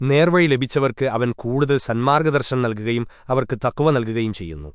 നേർവഴി ലഭിച്ചവർക്ക് അവൻ കൂടുതൽ സന്മാർഗദർശനം നൽകുകയും അവർക്ക് തക്കുവ നൽകുകയും ചെയ്യുന്നു.